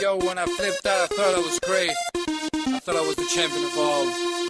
Yo, when I flipped out, I thought I was great. I thought I was the champion of all.